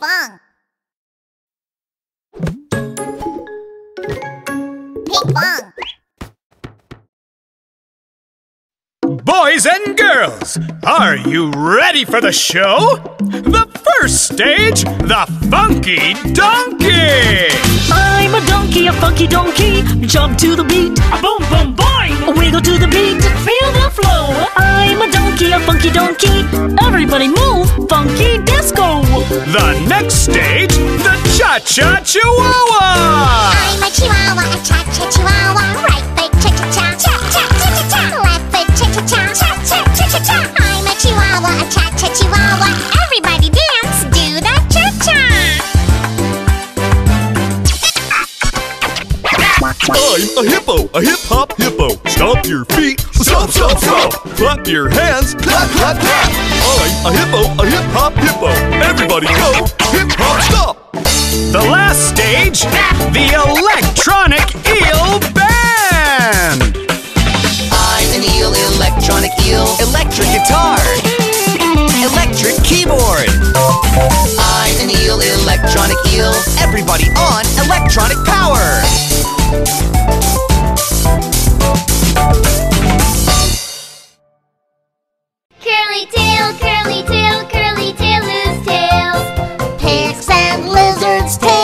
bong. Ping pong. Boys and girls, are you ready for the show? The first stage, the Funky Donkey! I'm a donkey, a funky donkey. Jump to the beat, a boom boom boing. Wiggle to the beat, feel the flow. I'm a donkey, a funky donkey. Everybody move, funky disco. The next stage, the Cha Cha Chihuahua! I'm a chihuahua, a cha cha chihuahua. Right foot cha cha cha, cha cha cha cha cha. Left foot cha cha cha, cha cha cha cha cha. I'm a chihuahua, a cha cha chihuahua. Everybody dance, do the cha cha. I'm a hippo, a hip hop hippo. Stomp your feet, stomp, stomp, stomp. Clap your hands, clap, clap, clap. I'm a hippo, a hip hop hippo. Everybody go, hip hop stop. The last stage, the Electronic Eel Band! I'm an eel, electronic eel, electric guitar, electric keyboard. I'm an eel, electronic eel. Everybody on electronic power. Let's take